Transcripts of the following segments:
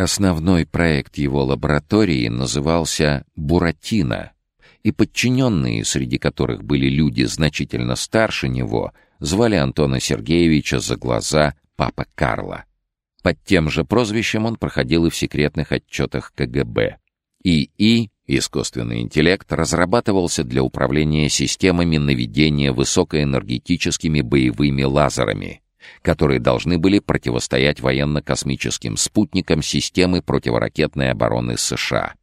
Основной проект его лаборатории назывался «Буратино», и подчиненные, среди которых были люди значительно старше него, звали Антона Сергеевича за глаза «Папа Карла». Под тем же прозвищем он проходил и в секретных отчетах КГБ. ИИ, искусственный интеллект, разрабатывался для управления системами наведения высокоэнергетическими боевыми лазерами, которые должны были противостоять военно-космическим спутникам системы противоракетной обороны США.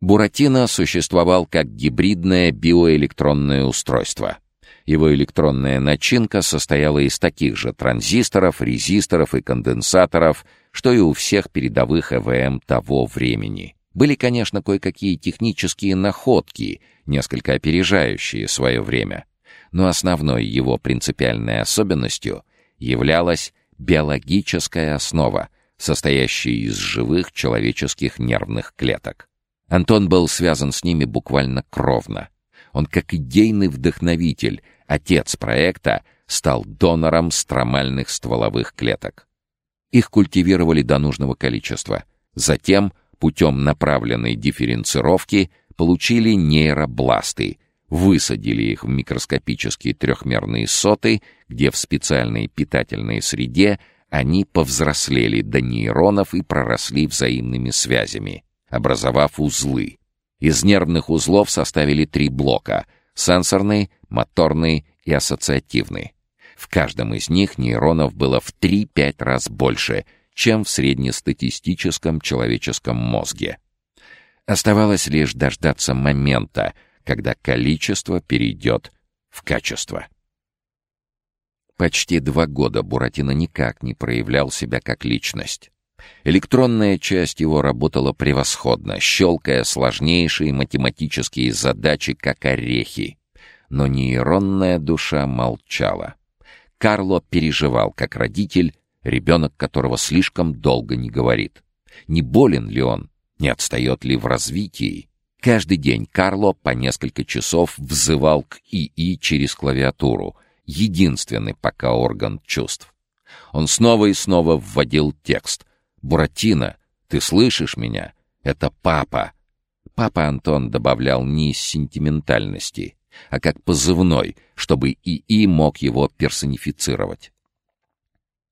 Буратино существовал как гибридное биоэлектронное устройство. Его электронная начинка состояла из таких же транзисторов, резисторов и конденсаторов, что и у всех передовых ЭВМ того времени. Были, конечно, кое-какие технические находки, несколько опережающие свое время. Но основной его принципиальной особенностью являлась биологическая основа, состоящая из живых человеческих нервных клеток. Антон был связан с ними буквально кровно. Он, как идейный вдохновитель, отец проекта, стал донором стромальных стволовых клеток. Их культивировали до нужного количества. Затем, путем направленной дифференцировки, получили нейробласты, высадили их в микроскопические трехмерные соты, где в специальной питательной среде они повзрослели до нейронов и проросли взаимными связями образовав узлы. Из нервных узлов составили три блока — сенсорный, моторный и ассоциативный. В каждом из них нейронов было в 3-5 раз больше, чем в среднестатистическом человеческом мозге. Оставалось лишь дождаться момента, когда количество перейдет в качество. Почти два года Буратино никак не проявлял себя как личность. Электронная часть его работала превосходно, щелкая сложнейшие математические задачи, как орехи. Но нейронная душа молчала. Карло переживал, как родитель, ребенок которого слишком долго не говорит. Не болен ли он? Не отстает ли в развитии? Каждый день Карло по несколько часов взывал к ИИ через клавиатуру, единственный пока орган чувств. Он снова и снова вводил текст, «Буратино, ты слышишь меня? Это папа!» Папа Антон добавлял не из сентиментальности, а как позывной, чтобы ИИ мог его персонифицировать.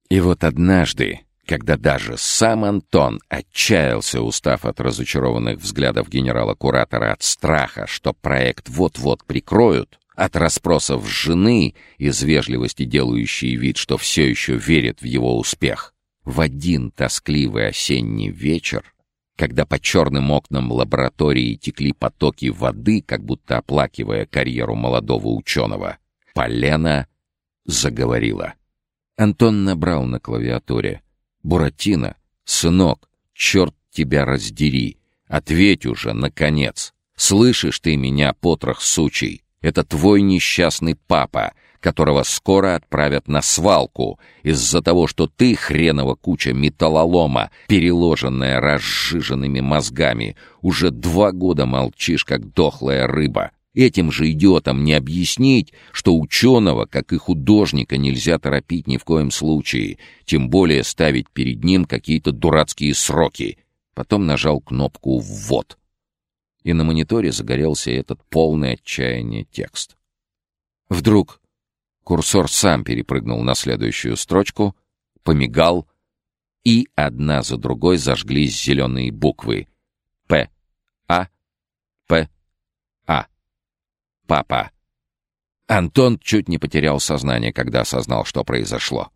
И вот однажды, когда даже сам Антон отчаялся, устав от разочарованных взглядов генерала-куратора от страха, что проект вот-вот прикроют, от расспросов жены, из вежливости делающей вид, что все еще верит в его успех, в один тоскливый осенний вечер, когда по черным окнам лаборатории текли потоки воды, как будто оплакивая карьеру молодого ученого, Полена заговорила. Антон набрал на клавиатуре. «Буратино, сынок, черт тебя раздери! Ответь уже, наконец! Слышишь ты меня, потрох сучий? Это твой несчастный папа, которого скоро отправят на свалку из-за того, что ты, хренова куча металлолома, переложенная разжиженными мозгами, уже два года молчишь, как дохлая рыба. Этим же идиотам не объяснить, что ученого, как и художника, нельзя торопить ни в коем случае, тем более ставить перед ним какие-то дурацкие сроки. Потом нажал кнопку «Ввод». И на мониторе загорелся этот полный отчаяния текст. Вдруг Курсор сам перепрыгнул на следующую строчку, помигал, и одна за другой зажглись зеленые буквы «П», «А», «П». «Папа». Антон чуть не потерял сознание, когда осознал, что произошло.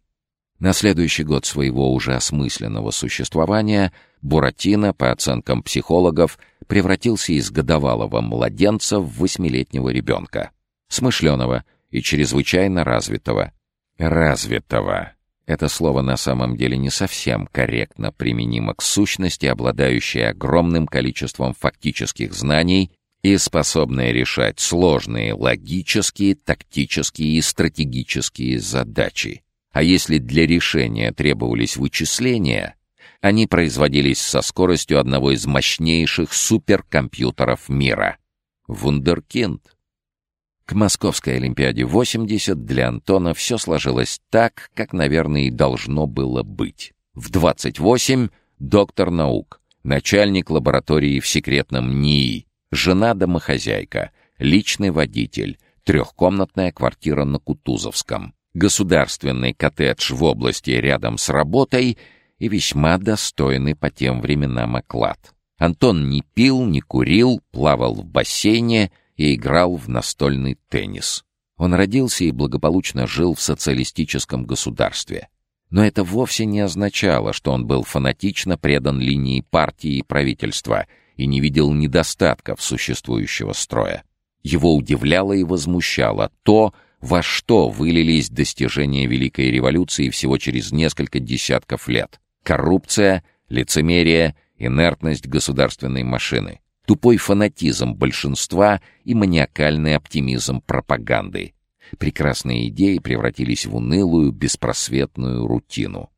На следующий год своего уже осмысленного существования Буратино, по оценкам психологов, превратился из годовалого младенца в восьмилетнего ребенка. Смышленого — и чрезвычайно развитого. Развитого. Это слово на самом деле не совсем корректно применимо к сущности, обладающей огромным количеством фактических знаний и способной решать сложные логические, тактические и стратегические задачи. А если для решения требовались вычисления, они производились со скоростью одного из мощнейших суперкомпьютеров мира. Вундеркинд. К Московской Олимпиаде 80 для Антона все сложилось так, как, наверное, и должно было быть. В 28 доктор наук, начальник лаборатории в секретном НИИ, жена-домохозяйка, личный водитель, трехкомнатная квартира на Кутузовском, государственный коттедж в области рядом с работой и весьма достойный по тем временам оклад. Антон не пил, не курил, плавал в бассейне и играл в настольный теннис. Он родился и благополучно жил в социалистическом государстве. Но это вовсе не означало, что он был фанатично предан линии партии и правительства и не видел недостатков существующего строя. Его удивляло и возмущало то, во что вылились достижения Великой революции всего через несколько десятков лет. Коррупция, лицемерие, инертность государственной машины тупой фанатизм большинства и маниакальный оптимизм пропаганды. Прекрасные идеи превратились в унылую, беспросветную рутину.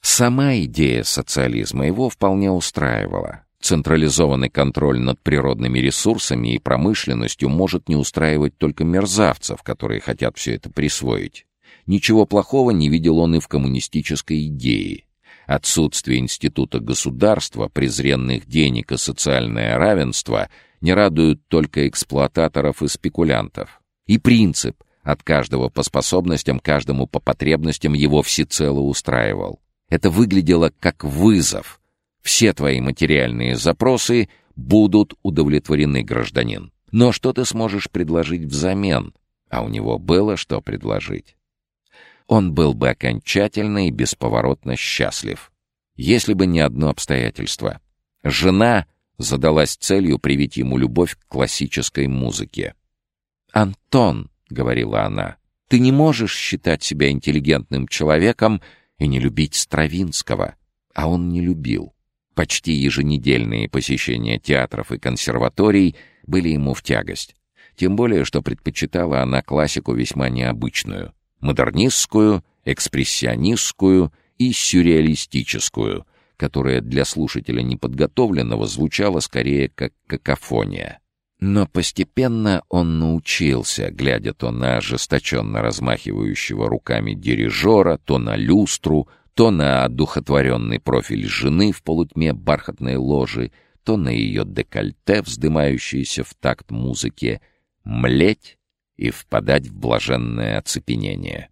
Сама идея социализма его вполне устраивала. Централизованный контроль над природными ресурсами и промышленностью может не устраивать только мерзавцев, которые хотят все это присвоить. Ничего плохого не видел он и в коммунистической идее. Отсутствие института государства, презренных денег и социальное равенство не радуют только эксплуататоров и спекулянтов. И принцип «от каждого по способностям, каждому по потребностям» его всецело устраивал. Это выглядело как вызов. Все твои материальные запросы будут удовлетворены, гражданин. Но что ты сможешь предложить взамен? А у него было что предложить он был бы окончательно и бесповоротно счастлив. Если бы не одно обстоятельство. Жена задалась целью привить ему любовь к классической музыке. «Антон», — говорила она, — «ты не можешь считать себя интеллигентным человеком и не любить Стравинского». А он не любил. Почти еженедельные посещения театров и консерваторий были ему в тягость. Тем более, что предпочитала она классику весьма необычную — модернистскую, экспрессионистскую и сюрреалистическую, которая для слушателя неподготовленного звучала скорее как какофония. Но постепенно он научился, глядя то на ожесточенно размахивающего руками дирижера, то на люстру, то на одухотворенный профиль жены в полутьме бархатной ложи, то на ее декольте, вздымающееся в такт музыке, млеть и впадать в блаженное оцепенение.